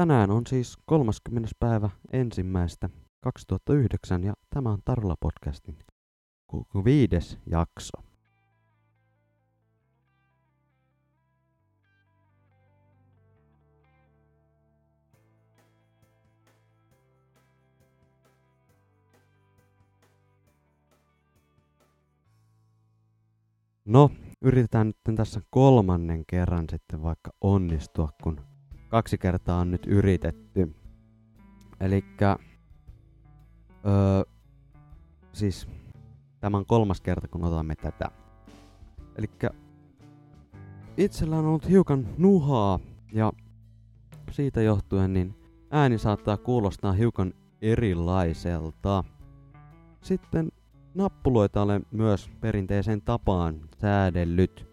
Tänään on siis 30. päivä ensimmäistä 2009 ja tämä on Tarula podcastin viides jakso. No, yritetään nyt tässä kolmannen kerran sitten vaikka onnistua, kun kaksi kertaa on nyt yritetty. Elikkä, öö, siis tämä on kolmas kerta, kun otamme tätä. Elikkä itsellä on ollut hiukan nuhaa ja siitä johtuen niin ääni saattaa kuulostaa hiukan erilaiselta. Sitten nappuloita olen myös perinteisen tapaan säädellyt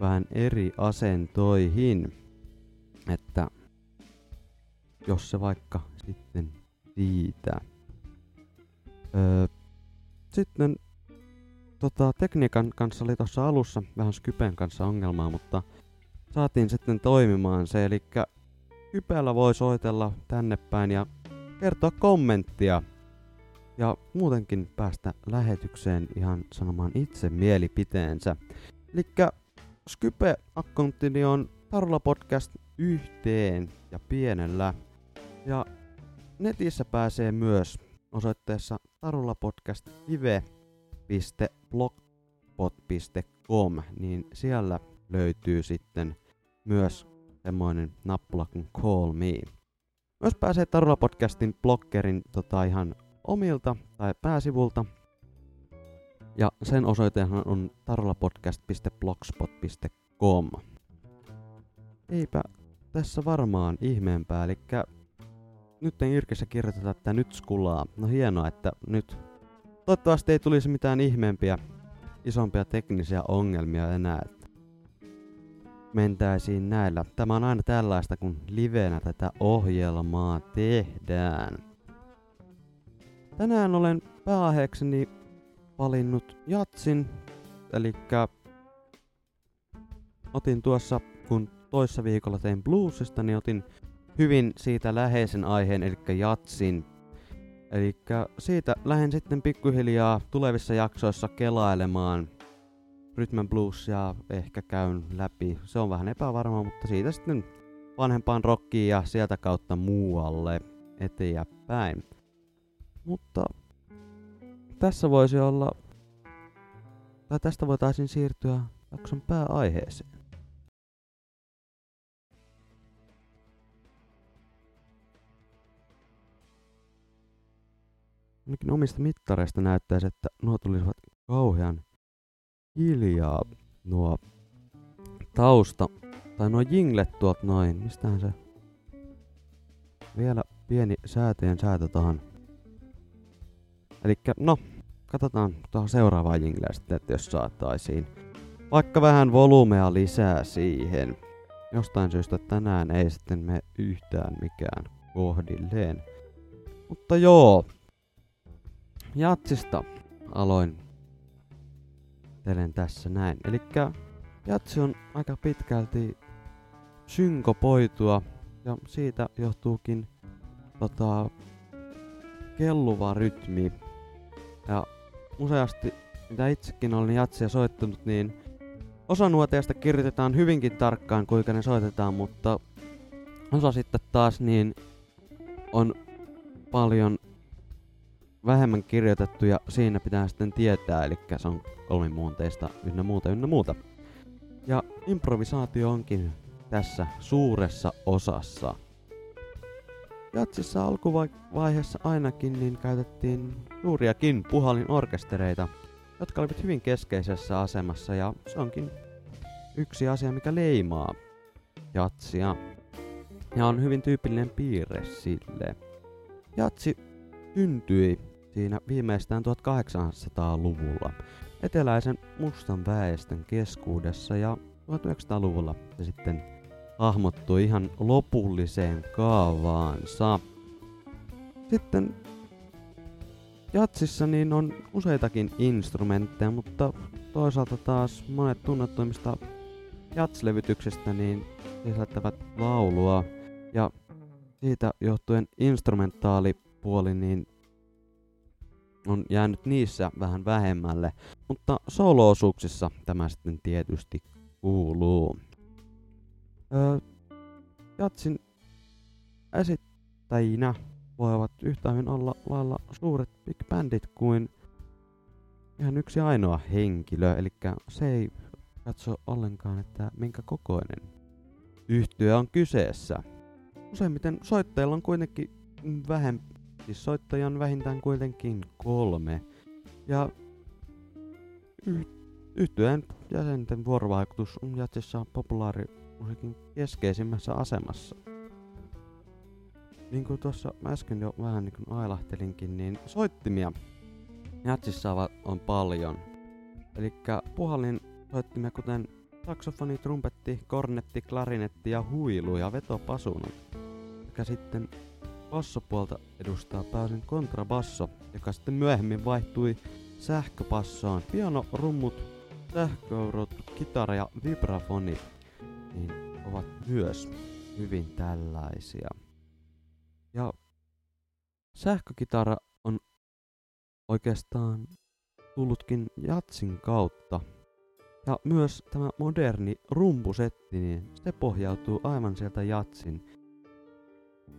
vähän eri asentoihin. Että jos se vaikka sitten siitä. Öö, sitten tota, tekniikan kanssa oli tuossa alussa vähän Skypen kanssa ongelmaa, mutta saatiin sitten toimimaan se, eli Skypellä voi soitella tänne päin ja kertoa kommenttia ja muutenkin päästä lähetykseen ihan sanomaan itse mielipiteensä. Eli Skype-akkonttini on Tarula Podcast yhteen ja pienellä. Ja netissä pääsee myös osoitteessa tarulapodcast.live.blogspot.com, niin siellä löytyy sitten myös semmoinen nappula kuin Call Me. Myös pääsee Tarula Podcastin bloggerin tota ihan omilta tai pääsivulta. Ja sen osoitehan on tarolapodcast.blogspot.com. Eipä tässä varmaan ihmeempää, eli nyt en Irkessä kirjoiteta, että nyt skulaa. No hienoa, että nyt toivottavasti ei tulisi mitään ihmeempiä, isompia teknisiä ongelmia enää. Että mentäisiin näillä. Tämä on aina tällaista, kun livenä tätä ohjelmaa tehdään. Tänään olen pääaiheekseni valinnut jatsin, eli otin tuossa, kun toissa viikolla tein bluesista, niin otin hyvin siitä läheisen aiheen, eli jatsin. Eli siitä lähden sitten pikkuhiljaa tulevissa jaksoissa kelailemaan Rhythm Bluesia ehkä käyn läpi. Se on vähän epävarma, mutta siitä sitten vanhempaan rockiin ja sieltä kautta muualle eteenpäin. Mutta tässä voisi olla, tai tästä voitaisiin siirtyä jakson pääaiheeseen. Ainakin omista mittareista näyttäisi, että nuo tulisivat kauhean hiljaa nuo tausta, tai nuo jinglet tuot noin, mistähän se vielä pieni sääteen säätö tohon Eli no, katsotaan tuohon seuraavaan jingleen sitten, että jos saataisiin vaikka vähän volumea lisää siihen. Jostain syystä tänään ei sitten me yhtään mikään kohdilleen. Mutta joo, Jatsista aloin telen tässä näin. Eli Jatsi on aika pitkälti synkopoitua ja siitä johtuukin tota, kelluva rytmi ja useasti, mitä itsekin olen jatsia soittanut, niin osa nuoteista kirjoitetaan hyvinkin tarkkaan, kuinka ne soitetaan, mutta osa sitten taas niin on paljon vähemmän kirjoitettu ja siinä pitää sitten tietää, eli se on kolmimuunteista ynnä muuta ynnä muuta. Ja improvisaatio onkin tässä suuressa osassa. Jatsissa alkuvaiheessa ainakin niin käytettiin suuriakin puhalin orkestereita, jotka olivat hyvin keskeisessä asemassa ja se onkin yksi asia, mikä leimaa jatsia. Ja on hyvin tyypillinen piirre sille. Jatsi syntyi siinä viimeistään 1800-luvulla eteläisen mustan väestön keskuudessa ja 1900-luvulla se sitten hahmottui ihan lopulliseen kaavaansa. Sitten Jatsissa niin on useitakin instrumentteja, mutta toisaalta taas monet tunnettuimmista jatslevytyksistä niin sisältävät laulua. Ja siitä johtuen instrumentaalipuoli niin on jäänyt niissä vähän vähemmälle, mutta solo-osuuksissa tämä sitten tietysti kuuluu. Öö, jatsin esittäjinä voivat yhtä hyvin olla lailla suuret big bandit kuin ihan yksi ainoa henkilö, eli se ei katso ollenkaan, että minkä kokoinen yhtyö on kyseessä. Useimmiten soittajilla on kuitenkin vähempi, siis soittajia on vähintään kuitenkin kolme. Ja yhtyeen jäsenten vuorovaikutus on jatsissa populaarimusiikin keskeisimmässä asemassa. Niin kuin tuossa äsken jo vähän niin kuin ailahtelinkin, niin soittimia jatsissa on paljon. Eli puhallin soittimia kuten saksofoni, trumpetti, kornetti, klarinetti ja huilu ja vetopasunat. Sekä sitten bassopuolta edustaa pääosin kontrabasso, joka sitten myöhemmin vaihtui sähköpassoon. Piano, rummut, sähköurot, kitara ja vibrafoni niin ovat myös hyvin tällaisia. Ja sähkökitara on oikeastaan tullutkin jatsin kautta. Ja myös tämä moderni rumpusetti, niin se pohjautuu aivan sieltä jatsin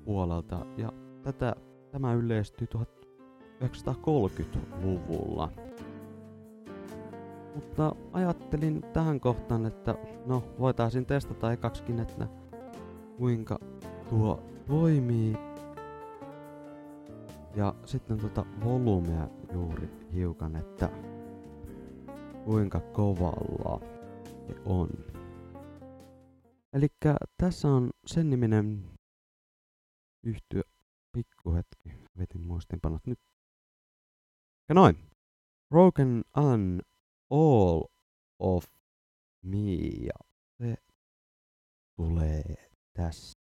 puolelta. Ja tätä, tämä yleistyi 1930-luvulla. Mutta ajattelin tähän kohtaan, että no voitaisiin testata ekaksikin, että kuinka tuo toimii ja sitten tota volyymia juuri hiukan, että kuinka kovalla se on. Eli tässä on sen niminen yhtyö. Pikkuhetki, vetin muistinpanot nyt. Ja noin. Broken on all of me. Ja se tulee tässä.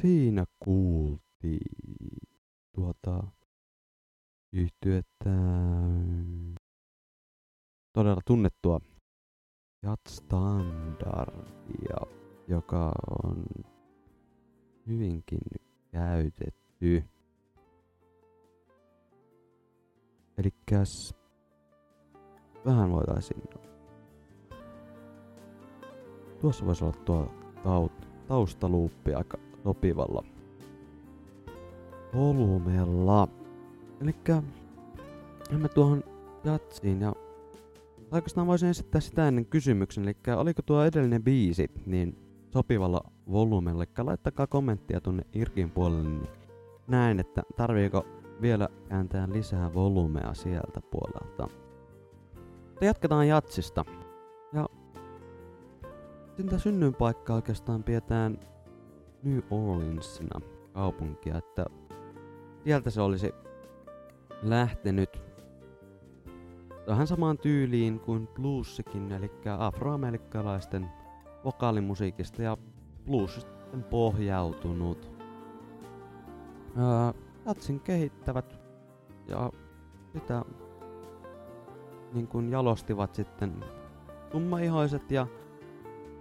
Siinä kuultiin tuota yhtyettä todella tunnettua Jat Standardia, joka on hyvinkin käytetty. Elikkäs vähän voitaisiin... Tuossa voisi olla tuo taut, taustaluuppi aika sopivalla volumella. Elikkä me tuohon jatsiin ja oikeastaan voisin esittää sitä ennen kysymyksen, eli oliko tuo edellinen biisi niin sopivalla volumella, eli laittakaa kommenttia tunne Irkin puolelle, niin näin, että tarviiko vielä kääntää lisää volumea sieltä puolelta. Mutta jatketaan jatsista. Ja sitä synnynpaikkaa oikeastaan pidetään New Orleansina kaupunkia, että sieltä se olisi lähtenyt vähän samaan tyyliin kuin bluesikin, eli afroamerikkalaisten vokaalimusiikista ja bluesisten pohjautunut. Jatsin kehittävät ja sitä niin kuin jalostivat sitten tummaihoiset ja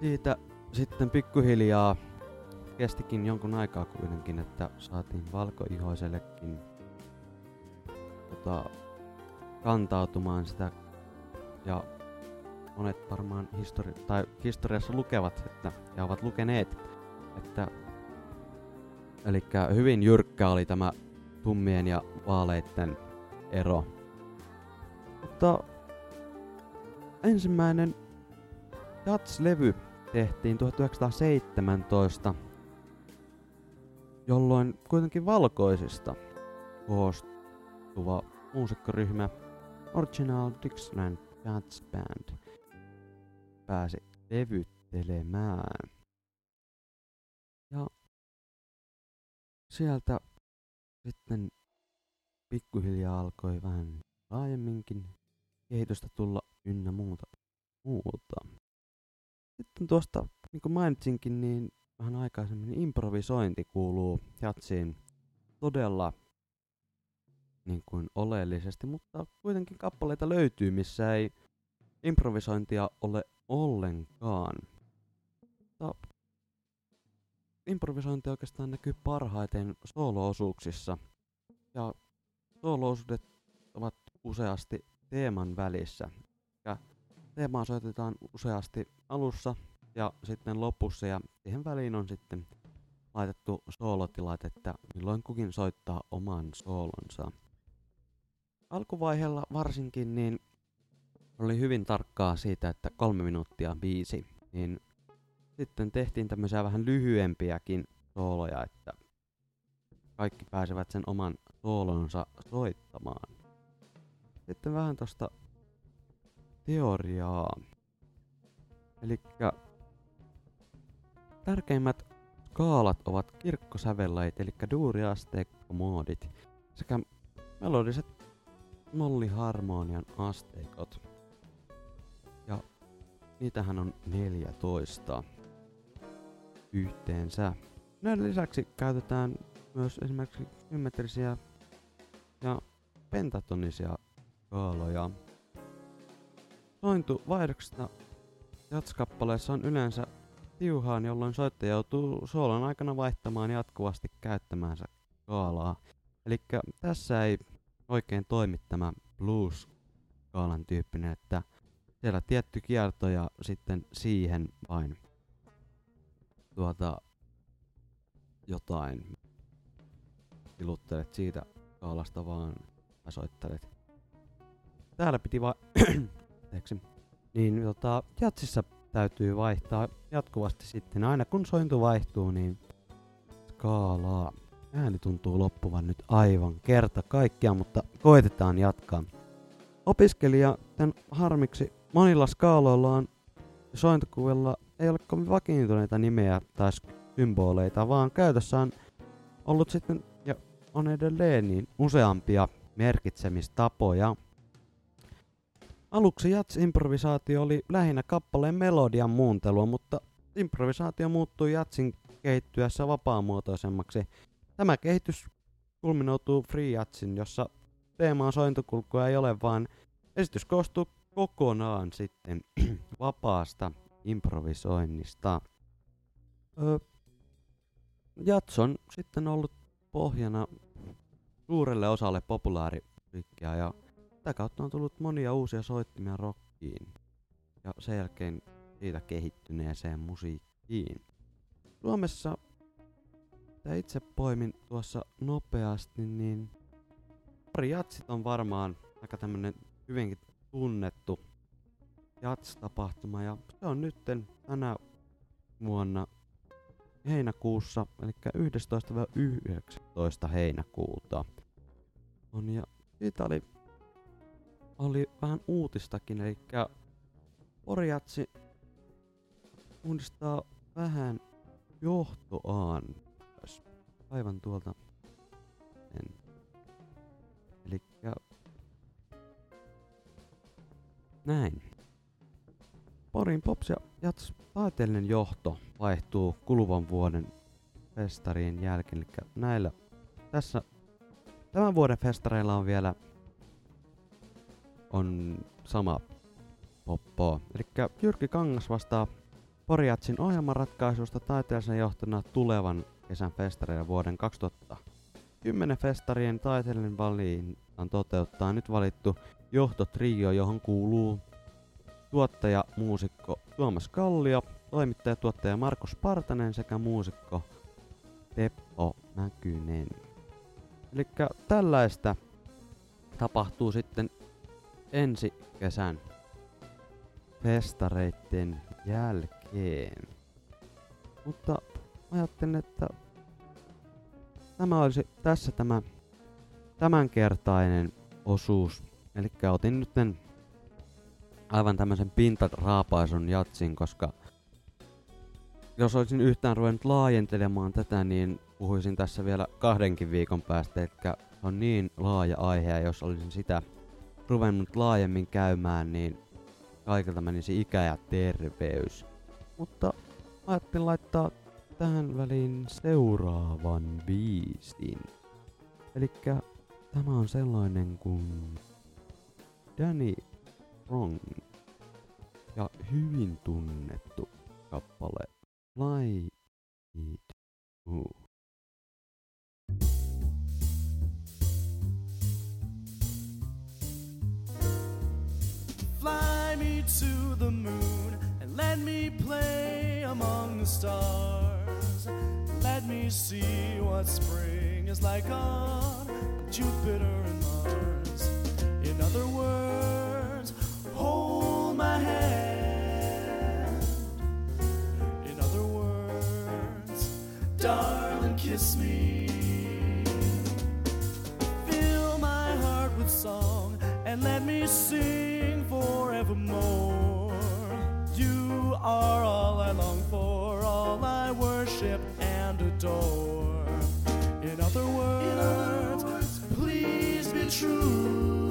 siitä sitten pikkuhiljaa kestikin jonkun aikaa kuitenkin, että saatiin valkoihoisellekin tota, kantautumaan sitä ja monet varmaan histori- tai historiassa lukevat että, ja ovat lukeneet, että eli hyvin jyrkkä oli tämä tummien ja vaaleitten ero. Mutta ensimmäinen Jats-levy tehtiin 1917, jolloin kuitenkin valkoisista koostuva muusikkoryhmä Original Dixieland Jazz Band pääsi levyttelemään. Ja sieltä sitten pikkuhiljaa alkoi vähän laajemminkin kehitystä tulla ynnä muuta. muuta. Sitten tuosta, niin kuin mainitsinkin, niin vähän aikaisemmin improvisointi kuuluu jatsiin todella niin kuin oleellisesti, mutta kuitenkin kappaleita löytyy, missä ei improvisointia ole ollenkaan. Mutta improvisointi oikeastaan näkyy parhaiten sooloosuuksissa. Ja sooloosuudet ovat useasti teeman välissä. Ja teemaa soitetaan useasti alussa ja sitten lopussa ja siihen väliin on sitten laitettu soolotilat, että milloin kukin soittaa oman soolonsa. Alkuvaiheella varsinkin niin oli hyvin tarkkaa siitä, että kolme minuuttia biisi, niin sitten tehtiin tämmöisiä vähän lyhyempiäkin sooloja, että kaikki pääsevät sen oman soolonsa soittamaan. Sitten vähän tosta teoriaa. Eli tärkeimmät skaalat ovat kirkkosävelläit, eli duuriasteikkomoodit, sekä melodiset molliharmonian asteikot. Ja niitähän on 14 yhteensä. Näiden lisäksi käytetään myös esimerkiksi symmetrisiä ja pentatonisia skaaloja. Sointu vaihdoksesta jatskappaleessa on yleensä tiuhaan, jolloin soittaja joutuu soolon aikana vaihtamaan jatkuvasti käyttämäänsä skaalaa. Eli tässä ei oikein toimi tämä blues-skaalan tyyppinen, että siellä tietty kierto ja sitten siihen vain tuota jotain iluttelet siitä skaalasta vaan ja soittelet. Täällä piti vaan niin tota, jatsissa täytyy vaihtaa jatkuvasti sitten. Aina kun sointu vaihtuu, niin skaalaa. Ääni tuntuu loppuvan nyt aivan kerta kaikkia, mutta koitetaan jatkaa. Opiskelija tämän harmiksi monilla skaaloilla on sointukuvilla ei ole kovin vakiintuneita nimeä tai symboleita, vaan käytössä on ollut sitten ja on edelleen niin useampia merkitsemistapoja. Aluksi jats-improvisaatio oli lähinnä kappaleen melodian muuntelua, mutta improvisaatio muuttui jatsin kehittyessä vapaamuotoisemmaksi. Tämä kehitys kulminoutuu free jatsin, jossa teemaan sointukulkua ei ole, vaan esitys koostuu kokonaan sitten vapaasta improvisoinnista. Öö, Jats on sitten ollut pohjana suurelle osalle populaarimusiikkia ja sitä kautta on tullut monia uusia soittimia rockiin ja sen jälkeen siitä kehittyneeseen musiikkiin. Suomessa, mitä itse poimin tuossa nopeasti, niin pari jatsit on varmaan aika tämmönen hyvinkin tunnettu jats-tapahtuma ja se on nytten tänä vuonna heinäkuussa, eli 11-19 heinäkuuta. On ja siitä oli, oli vähän uutistakin, eli Porjatsi uudistaa vähän johtoaan aivan tuolta en. Elikkä näin. Porin Pops ja Jats taiteellinen johto vaihtuu kuluvan vuoden festarien jälkeen. Eli näillä tässä tämän vuoden festareilla on vielä on sama poppo. Eli Jyrki Kangas vastaa Porjatsin ohjelmanratkaisusta taiteellisen johtona tulevan kesän festareilla vuoden 2010 festarien taiteellinen valinnan toteuttaa nyt valittu johtotrio, johon kuuluu tuottaja, muusikko Tuomas Kallio, toimittaja, tuottaja Markus Partanen sekä muusikko Teppo Mäkynen. Eli tällaista tapahtuu sitten ensi kesän festareitten jälkeen. Mutta ajattelin, että tämä olisi tässä tämä tämänkertainen osuus. Eli otin nyt aivan tämmöisen pintaraapaisun jatsin, koska jos olisin yhtään ruvennut laajentelemaan tätä, niin puhuisin tässä vielä kahdenkin viikon päästä, eli on niin laaja aihe, ja jos olisin sitä ruvennut laajemmin käymään, niin kaikilta menisi ikä ja terveys. Mutta ajattelin laittaa tähän väliin seuraavan biisin. Eli tämä on sellainen kuin Danny Wrong ja hyvin tunnettu kappale Fly It Move. Fly me to the moon and let me play among the stars. Let me see what spring is like on Jupiter and Mars. In other words, hold my hand. In other words, darling, kiss me. Fill my heart with song and let me sing forevermore. You are all I long for, all I worship and adore. In other words, please be true.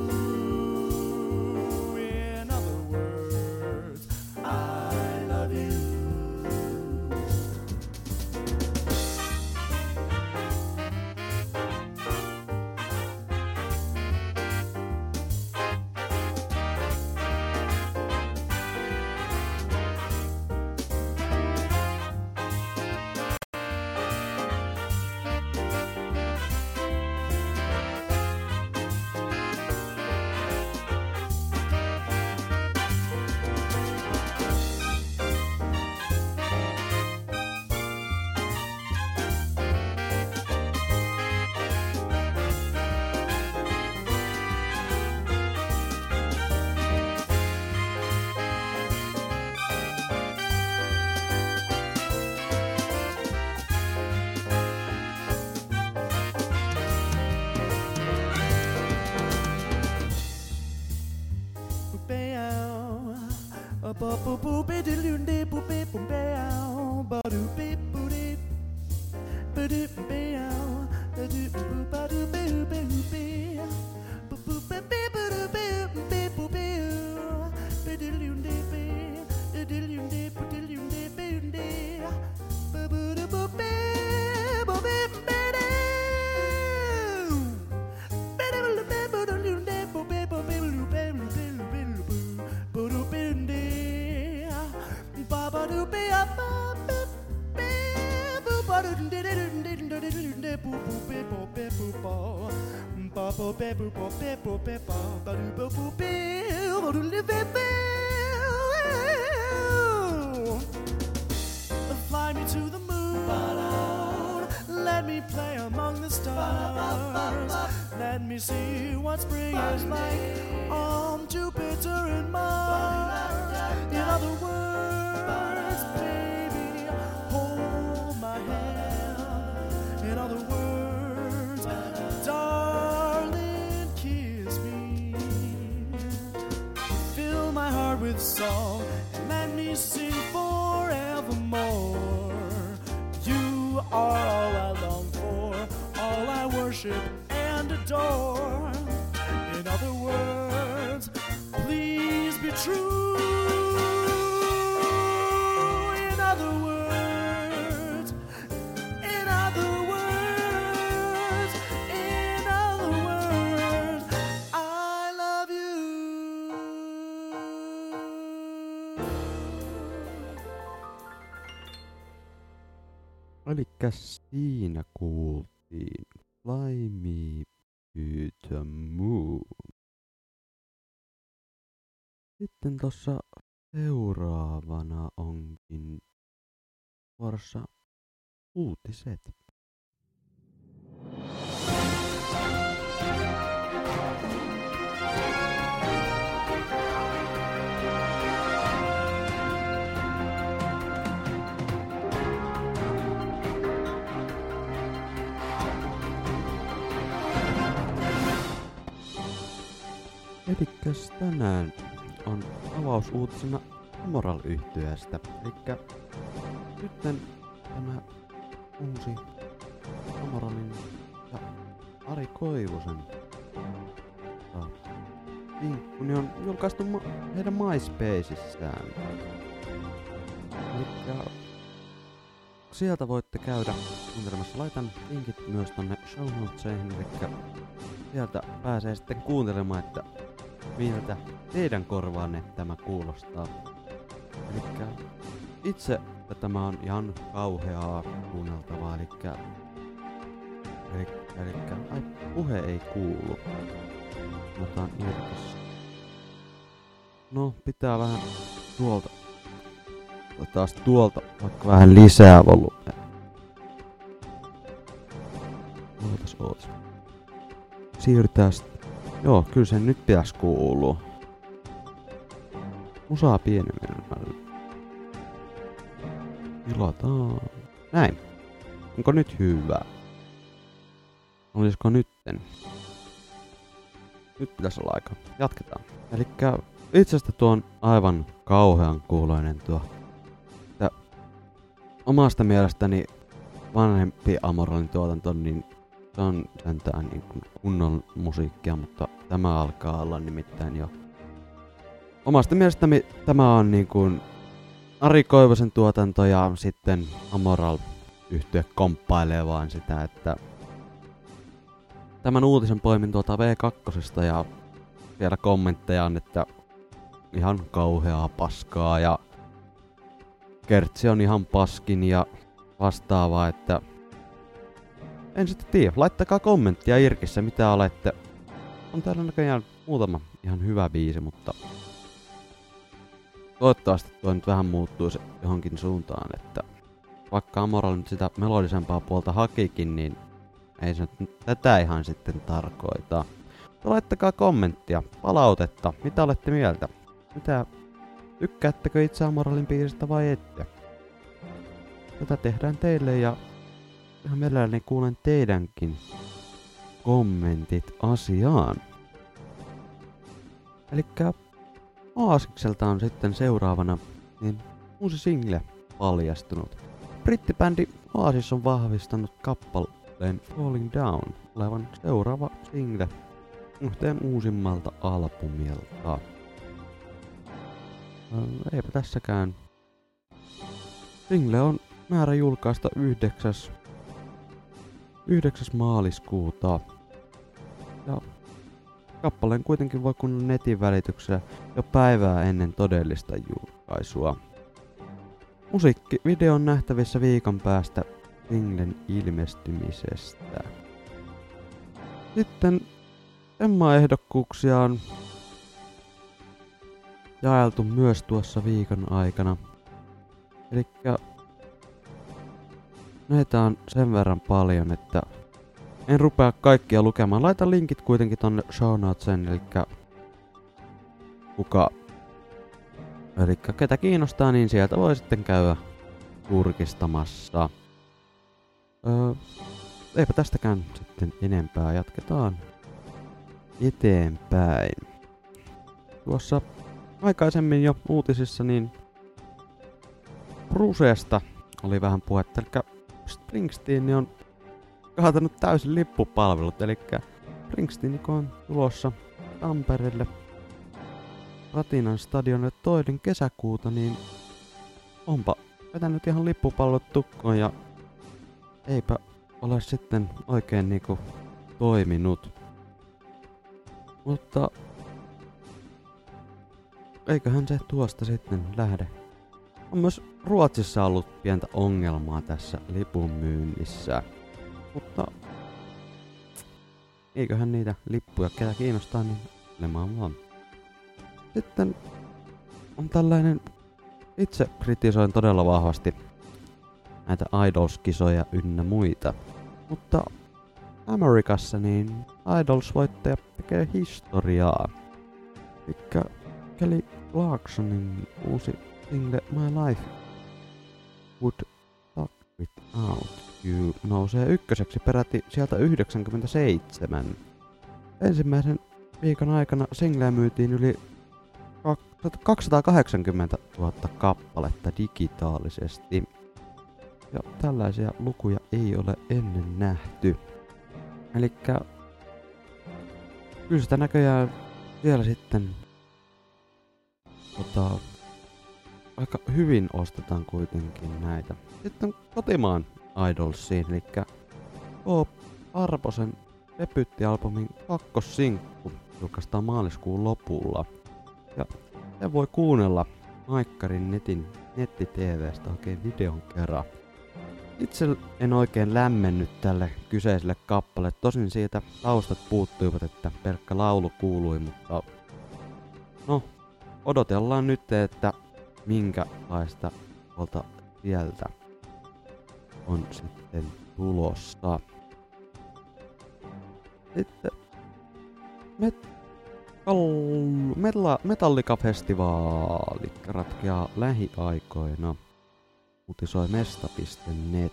do do do boop boop Fly me to the moon. Let me play among the stars. Let me see what spring is like song and let me sing forevermore. You are all I long for, all I worship and adore. Elikkä siinä kuultiin Fly Me to the Moon. Sitten tossa seuraavana onkin vuorossa uutiset. Elikkäs tänään on avausuutisena moral yhtyeestä Elikkä nytten tämä uusi Amoralin ja Ari Koivusen tota, vinkku niin on julkaistu ma- heidän MySpaceissään. Elikkä sieltä voitte käydä kuuntelemassa. Laitan linkit myös tonne show notesihin, elikkä sieltä pääsee sitten kuuntelemaan, että miltä teidän korvaanne tämä kuulostaa. Elikkä itse tämä on ihan kauheaa kuunneltavaa, elikkä elikkä, elikkä ai, puhe ei kuulu. Irtis. No, pitää vähän tuolta. Taas tuolta vaikka vähän lisää volumea. Ootas, ootas. Siirrytään sitten. Joo, kyllä sen nyt pitäisi kuulua. Musaa pienemmällä. Tilataan. Näin. Onko nyt hyvä? Olisiko nytten? Nyt pitäisi olla aika. Jatketaan. Elikkä itsestä tuo on aivan kauhean kuuloinen tuo. Että omasta mielestäni vanhempi Amoralin tuotanto, niin se on sentään niin kunnon musiikkia, mutta tämä alkaa olla nimittäin jo. Omasta mielestäni tämä on niin kuin Ari Koivosen tuotanto ja sitten Amoral yhtye komppailee vaan sitä, että tämän uutisen poimin tuolta V2 ja siellä kommentteja on, että ihan kauheaa paskaa ja Kertsi on ihan paskin ja vastaavaa, että en sitten tiedä. Laittakaa kommenttia Irkissä, mitä olette. On täällä näköjään muutama ihan hyvä biisi, mutta toivottavasti tuo nyt vähän muuttuu se johonkin suuntaan, että vaikka Amoral nyt sitä melodisempaa puolta hakikin, niin ei se nyt tätä ihan sitten tarkoita. Laittakaa kommenttia, palautetta, mitä olette mieltä? Mitä, tykkäättekö itse Amoralin biisistä vai ette? Tätä tehdään teille ja ihan mielelläni kuulen teidänkin kommentit asiaan. Elikkä Aasikselta on sitten seuraavana niin uusi single paljastunut. Brittibändi Aasis on vahvistanut kappaleen Falling Down olevan seuraava single yhteen uusimmalta albumilta. Öö, Eipä tässäkään. Single on määrä julkaista 9. 9. maaliskuuta. Ja kappaleen kuitenkin voi kuunnella netin välityksellä jo päivää ennen todellista julkaisua. Musiikkivideo on nähtävissä viikon päästä singlen ilmestymisestä. Sitten Emma-ehdokkuuksia on jaeltu myös tuossa viikon aikana. Eli näitä on sen verran paljon, että en rupea kaikkia lukemaan. Laitan linkit kuitenkin tonne show notesen, eli kuka... Eli ketä kiinnostaa, niin sieltä voi sitten käydä kurkistamassa. Öö, eipä tästäkään sitten enempää. Jatketaan eteenpäin. Tuossa aikaisemmin jo uutisissa niin Bruceesta oli vähän puhetta, eli Springsteen on kaatanut täysin lippupalvelut, eli Springsteen on tulossa Tampereelle Ratinan stadionille toinen kesäkuuta, niin onpa vetänyt ihan lippupallot tukkoon ja eipä ole sitten oikein niinku toiminut. Mutta eiköhän se tuosta sitten lähde. On myös Ruotsissa ollut pientä ongelmaa tässä lipun myynnissä. Mutta eiköhän niitä lippuja, ketä kiinnostaa, niin lemaan vaan. Sitten on tällainen, itse kritisoin todella vahvasti näitä Idols-kisoja ynnä muita. Mutta Amerikassa niin Idols-voittaja tekee historiaa. Elikkä Kelly Clarksonin uusi single My Life Would Talk Without You nousee ykköseksi peräti sieltä 97. Ensimmäisen viikon aikana singleä myytiin yli 280 000 kappaletta digitaalisesti. Ja tällaisia lukuja ei ole ennen nähty. Eli kyllä sitä näköjään vielä sitten tota, aika hyvin ostetaan kuitenkin näitä. Sitten kotimaan Idolsiin, eli K. Arposen debyyttialbumin kakkossinkku julkaistaan maaliskuun lopulla. Ja se voi kuunnella Maikkarin netin netti-tvstä oikein videon kerran. Itse en oikein lämmennyt tälle kyseiselle kappale. Tosin siitä taustat puuttuivat, että pelkkä laulu kuului, mutta no, odotellaan nyt, että minkälaista tuolta sieltä on sitten tulossa. Sitten met, Metalla, Metallika-festivaali ratkeaa lähiaikoina, uutisoi mesta.net.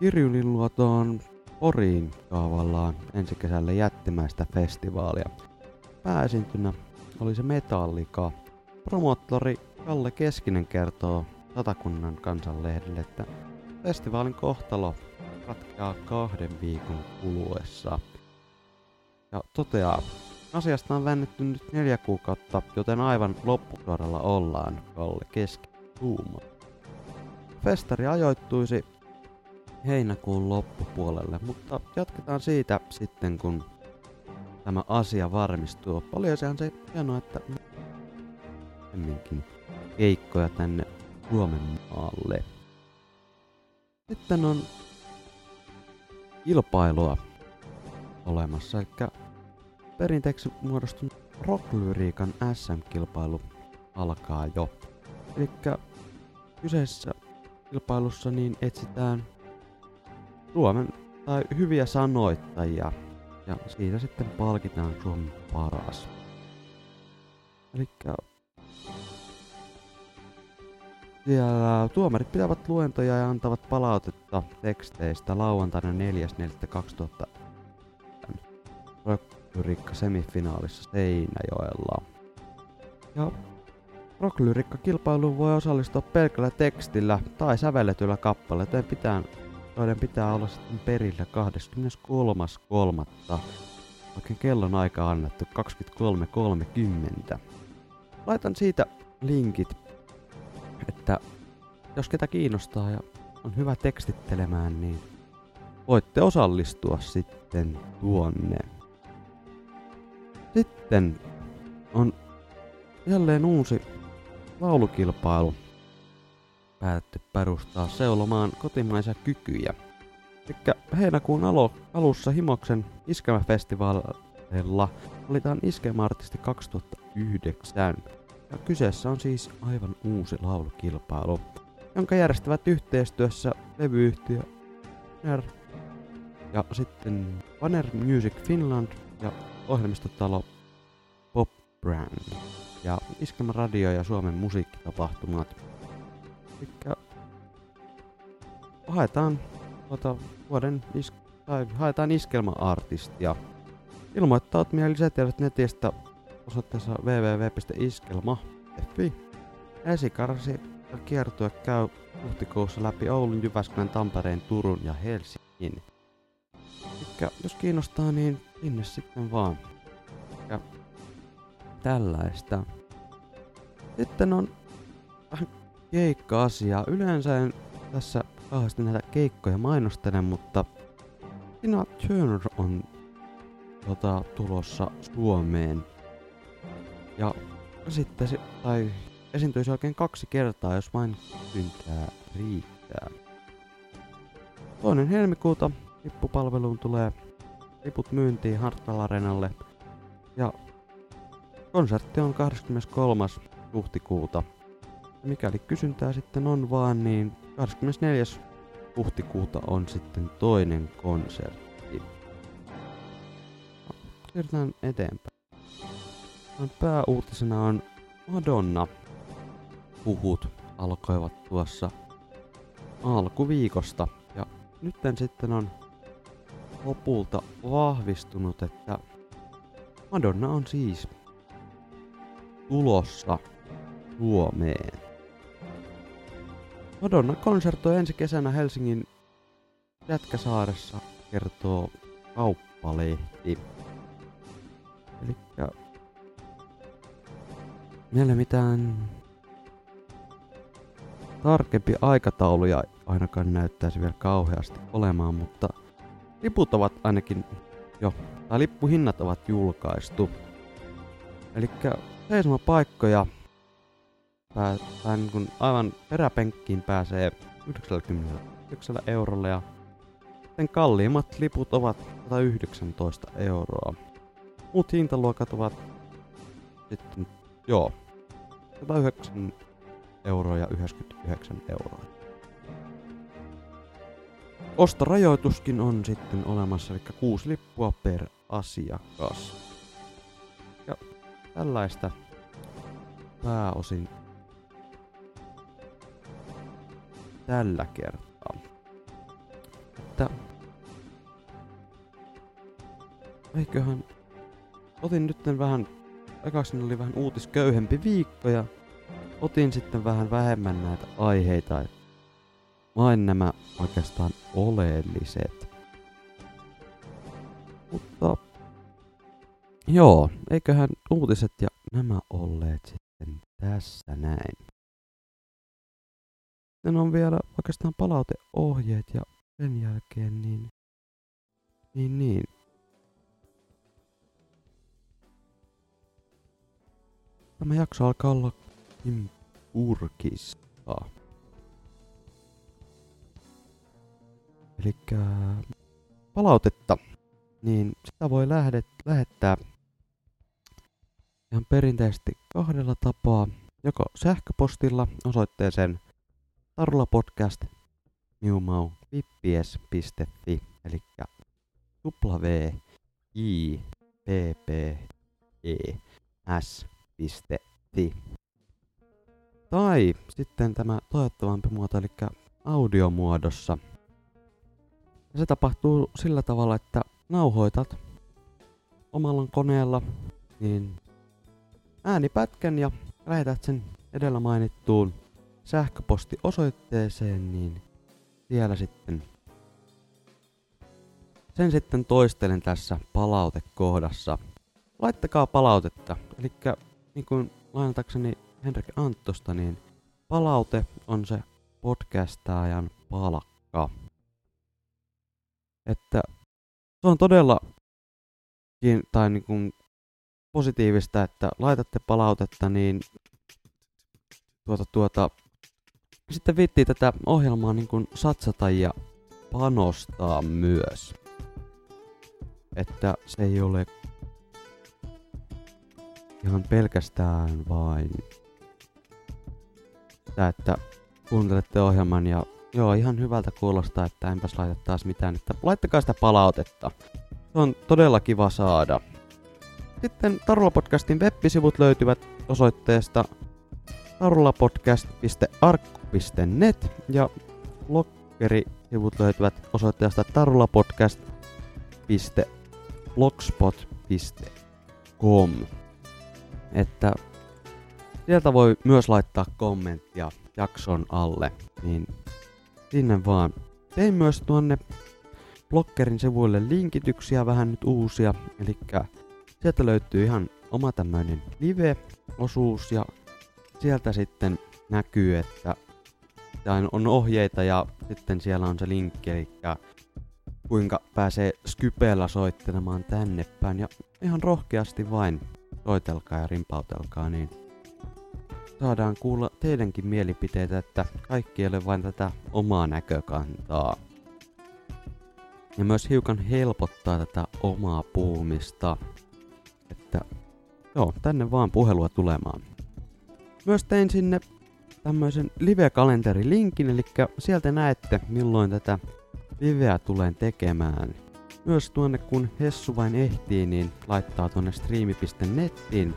Kirjulinluotoon Poriin kaavallaan ensi kesällä jättimäistä festivaalia. Pääesintynä oli se Metallika. Promoottori Kalle Keskinen kertoo Satakunnan kansanlehdelle, että festivaalin kohtalo ratkeaa kahden viikon kuluessa. Ja toteaa, asiasta on väännetty nyt neljä kuukautta, joten aivan loppusuoralla ollaan, Kalle Keskinen tuuma. Festari ajoittuisi heinäkuun loppupuolelle, mutta jatketaan siitä sitten, kun tämä asia varmistuu. Paljon sehän se hienoa, että ennemminkin keikkoja tänne Suomen maalle. Sitten on kilpailua olemassa, eli perinteeksi muodostunut rocklyriikan SM-kilpailu alkaa jo. Eli kyseessä kilpailussa niin etsitään Suomen tai hyviä sanoittajia ja siitä sitten palkitaan Suomen paras. Eli siellä tuomarit pitävät luentoja ja antavat palautetta teksteistä lauantaina 4.4.2000 Rocklyrikka semifinaalissa Seinäjoella. Ja Rocklyrikka-kilpailuun voi osallistua pelkällä tekstillä tai sävelletyllä kappaleella, joten pitää, joiden pitää olla sitten perillä 23.3. Oikein kellon aika annettu 23.30. Laitan siitä linkit että jos ketä kiinnostaa ja on hyvä tekstittelemään, niin voitte osallistua sitten tuonne. Sitten on jälleen uusi laulukilpailu päätetty perustaa seulomaan kotimaisia kykyjä. Eli heinäkuun alo- alussa Himoksen iskelmäfestivaalilla valitaan iskelmäartisti 2009. Ja kyseessä on siis aivan uusi laulukilpailu, jonka järjestävät yhteistyössä levyyhtiö Banner ja sitten Banner Music Finland ja ohjelmistotalo Pop Brand ja Iskelmä Radio ja Suomen musiikkitapahtumat. Eli haetaan tuota, vuoden is- tai haetaan iskelma-artistia. Ilmoittaut meidän lisätiedot netistä osoitteessa www.iskelma.fi. Esikarsi kiertue käy huhtikuussa läpi Oulun, Jyväskylän, Tampereen, Turun ja Helsingin. Eli jos kiinnostaa, niin sinne sitten vaan. Ja tällaista. Sitten on vähän keikka-asiaa. Yleensä en tässä kauheasti näitä keikkoja mainostele, mutta Tina Turner on tota, tulossa Suomeen. Ja sitten se, tai esiintyisi oikein kaksi kertaa, jos vain kysyntää riittää. Toinen helmikuuta lippupalveluun tulee liput myyntiin Hartwell Arenalle ja konsertti on 23. huhtikuuta. Mikäli kysyntää sitten on vaan, niin 24. huhtikuuta on sitten toinen konsertti. Siirrytään eteenpäin. Pääuutisena on Madonna. Puhut alkoivat tuossa alkuviikosta. Ja nytten sitten on lopulta vahvistunut, että Madonna on siis tulossa Suomeen. Madonna konsertoi ensi kesänä Helsingin Jätkäsaaressa, kertoo kauppalehti. Eli meillä mitään tarkempi aikatauluja ainakaan näyttäisi vielä kauheasti olemaan, mutta liput ovat ainakin jo, tai lippuhinnat ovat julkaistu. Eli seisomapaikkoja pää, pää niin kun aivan peräpenkkiin pääsee 99 eurolla ja sitten kalliimmat liput ovat 119 euroa. Muut hintaluokat ovat sitten, joo, 109 euroa ja 99 euroa. Ostorajoituskin on sitten olemassa, eli kuusi lippua per asiakas. Ja tällaista pääosin tällä kertaa. Että eiköhän otin nyt vähän, ekaksi oli vähän uutisköyhempi viikko ja otin sitten vähän vähemmän näitä aiheita, vain nämä oikeastaan oleelliset. Mutta joo, eiköhän uutiset ja nämä olleet sitten tässä näin. Sitten on vielä oikeastaan palauteohjeet ja sen jälkeen niin, niin, niin. Tämä jakso alkaa olla purkista. Eli palautetta, niin sitä voi lähdet, lähettää ihan perinteisesti kahdella tapaa. Joko sähköpostilla osoitteeseen tarulapodcast newmau.vippies.fi eli w i p p e s.fi. Tai sitten tämä toivottavampi muoto, eli audiomuodossa. Ja se tapahtuu sillä tavalla, että nauhoitat omalla koneella niin äänipätkän ja lähetät sen edellä mainittuun sähköpostiosoitteeseen, niin siellä sitten sen sitten toistelen tässä palautekohdassa. Laittakaa palautetta. Eli niin kuin lainatakseni Henrik Anttosta, niin palaute on se podcastaajan palkka. Että se on todella tai niin kuin positiivista, että laitatte palautetta, niin tuota, tuota, sitten viittii tätä ohjelmaa niin kuin satsata ja panostaa myös. Että se ei ole ihan pelkästään vain sitä, että kuuntelette ohjelman ja joo, ihan hyvältä kuulostaa, että enpäs laita taas mitään, että laittakaa sitä palautetta. Se on todella kiva saada. Sitten Tarula Podcastin web-sivut löytyvät osoitteesta tarulapodcast.ark.net ja bloggerisivut löytyvät osoitteesta tarulapodcast.blogspot.com. Että sieltä voi myös laittaa kommenttia jakson alle, niin sinne vaan. Tein myös tuonne bloggerin sivuille linkityksiä vähän nyt uusia, eli sieltä löytyy ihan oma tämmöinen live-osuus ja sieltä sitten näkyy, että on ohjeita ja sitten siellä on se linkki, eli kuinka pääsee Skypeellä soittelemaan tänne päin. Ja ihan rohkeasti vain soitelkaa ja rimpautelkaa, niin saadaan kuulla teidänkin mielipiteitä, että kaikki ei ole vain tätä omaa näkökantaa. Ja myös hiukan helpottaa tätä omaa puhumista, että joo, tänne vaan puhelua tulemaan. Myös tein sinne tämmöisen live-kalenterilinkin, eli sieltä näette milloin tätä liveä tulen tekemään. Myös tuonne kun Hessu vain ehtii, niin laittaa tuonne streami.nettiin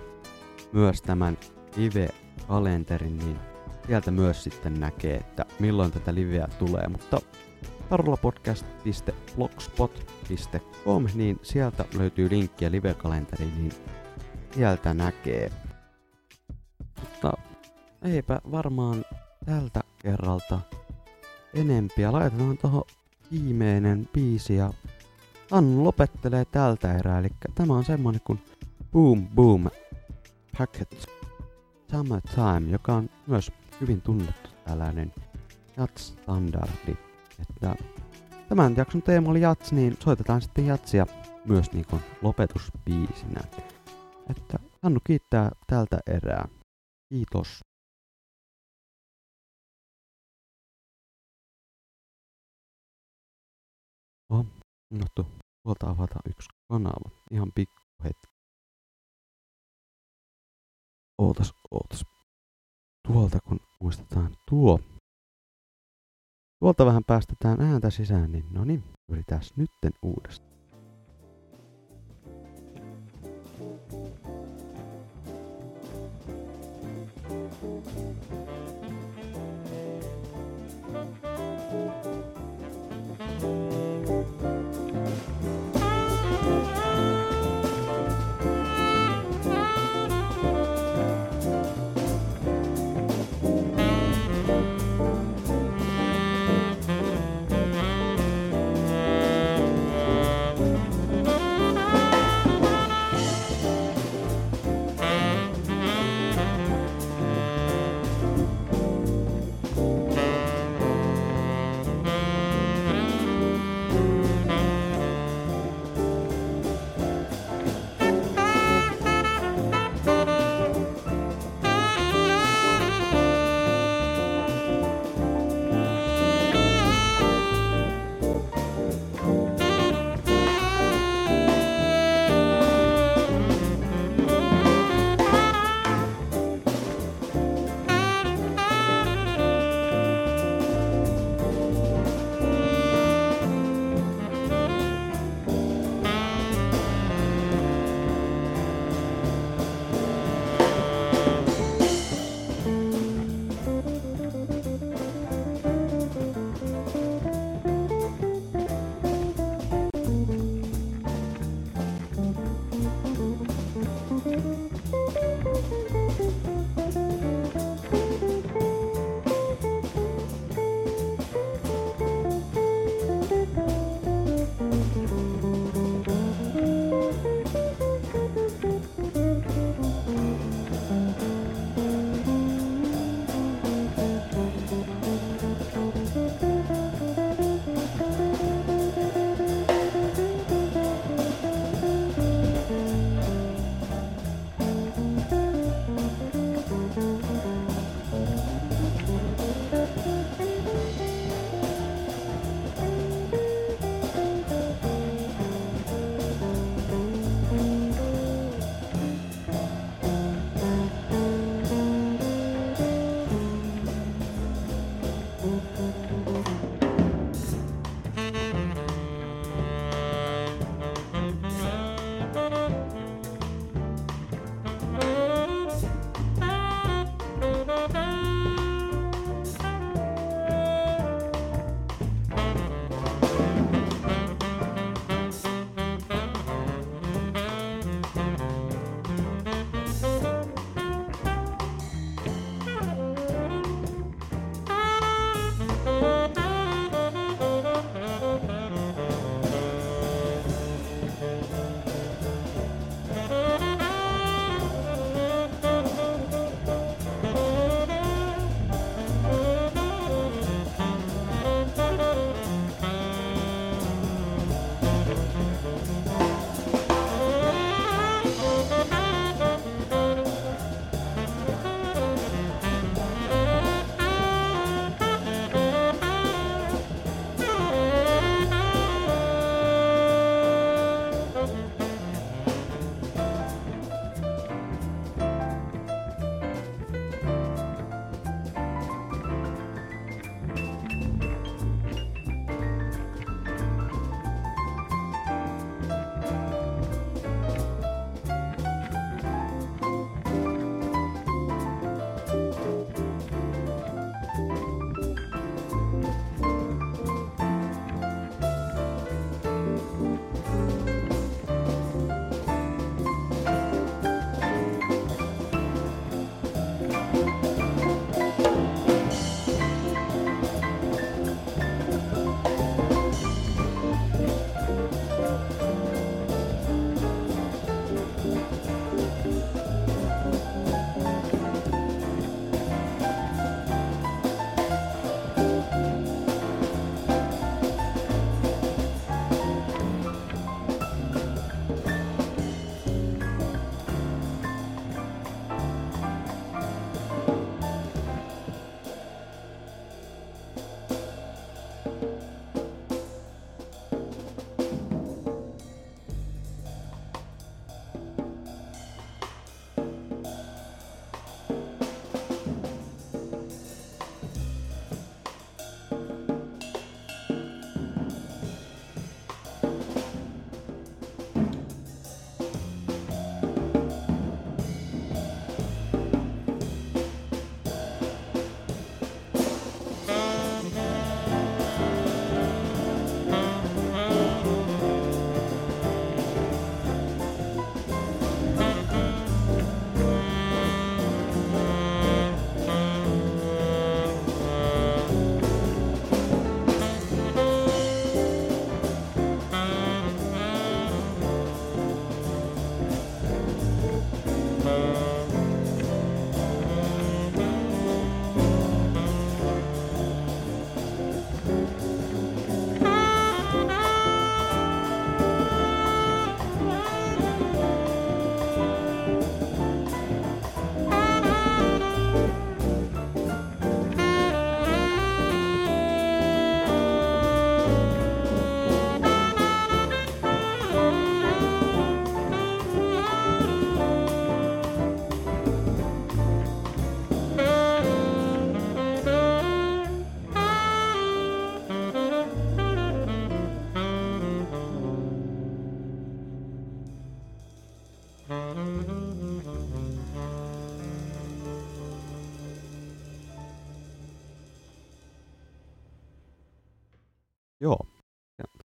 myös tämän live-kalenterin, niin sieltä myös sitten näkee, että milloin tätä liveä tulee. Mutta tarolapodcast.blogspot.com, niin sieltä löytyy linkkiä live-kalenteriin, niin sieltä näkee. Mutta eipä varmaan tältä kerralta enempiä. Laitetaan tuohon viimeinen biisi ja Annu lopettelee tältä erää. Eli tämä on semmonen kuin Boom Boom Packet Summertime, joka on myös hyvin tunnettu tällainen jats-standardi. Että tämän jakson teema oli jats, niin soitetaan sitten jatsia myös niin kuin lopetusbiisinä. Että Annu kiittää tältä erää. Kiitos. Oh, unohtu tuolta avata yksi kanava. Ihan pikku hetki. Ootas, ootas. Tuolta kun muistetaan tuo. Tuolta vähän päästetään ääntä sisään, niin no niin, yritetään nytten uudestaan.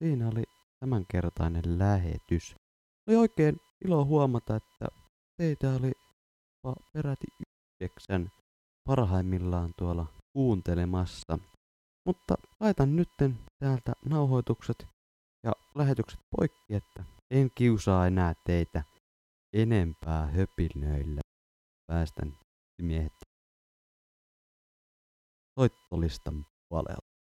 Siinä oli tämänkertainen lähetys. Oli oikein ilo huomata, että teitä oli peräti yhdeksän parhaimmillaan tuolla kuuntelemassa. Mutta laitan nytten täältä nauhoitukset ja lähetykset poikki, että en kiusaa enää teitä enempää höpinöillä. Päästän miehet soittolistan puolella.